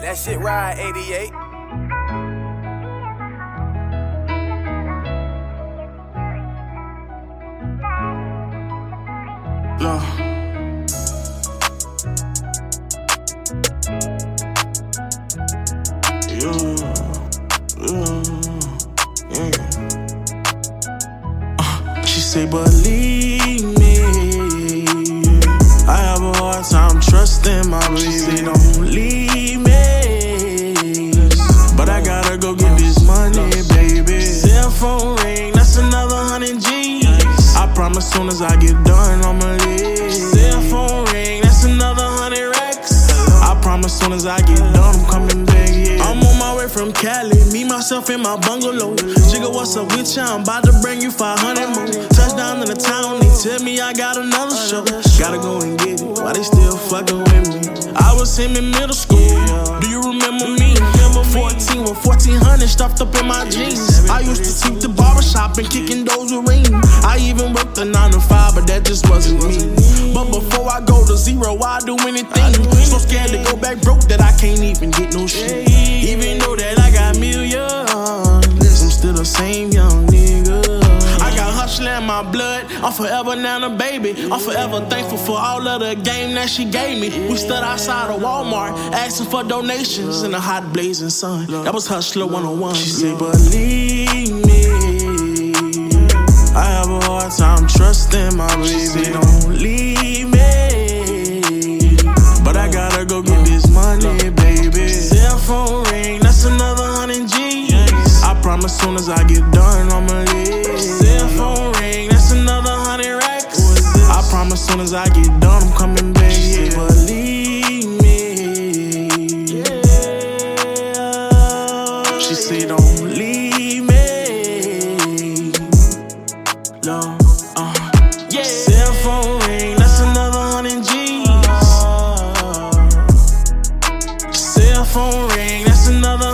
Let that shit ride, 88. Yeah. Uh, she say, believe as I get done, I'ma leave. Cell phone ring, that's another hundred racks. I promise soon as I get done, I'm coming back. Yeah. I'm on my way from Cali, me myself in my bungalow. Jigga, what's up with ya? I'm about to bring you 500 more. Touchdown in the town, they tell me I got another show. Gotta go and get it. Why they still fucking with me? I was him in middle school. Do you remember me? 14 with 1400 stuffed up in my jeans. I used to keep the barbershop and kicking those with ring. I even worked the 9 to broke that I can't even get no shit. Even though that I got millions, I'm still the same young nigga. I got hustler in my blood. I'm forever now a baby. I'm forever thankful for all of the game that she gave me. We stood outside of Walmart asking for donations in the hot blazing sun. That was hustler 101. She said, believe me. I have a hard time trusting my baby. Don't leave money, baby. Cell phone ring, that's another hundred G's. I promise soon as I get done, I'ma leave. Cell phone ring, that's another hundred racks. I promise soon as I get done, I'm coming phone ring, that's another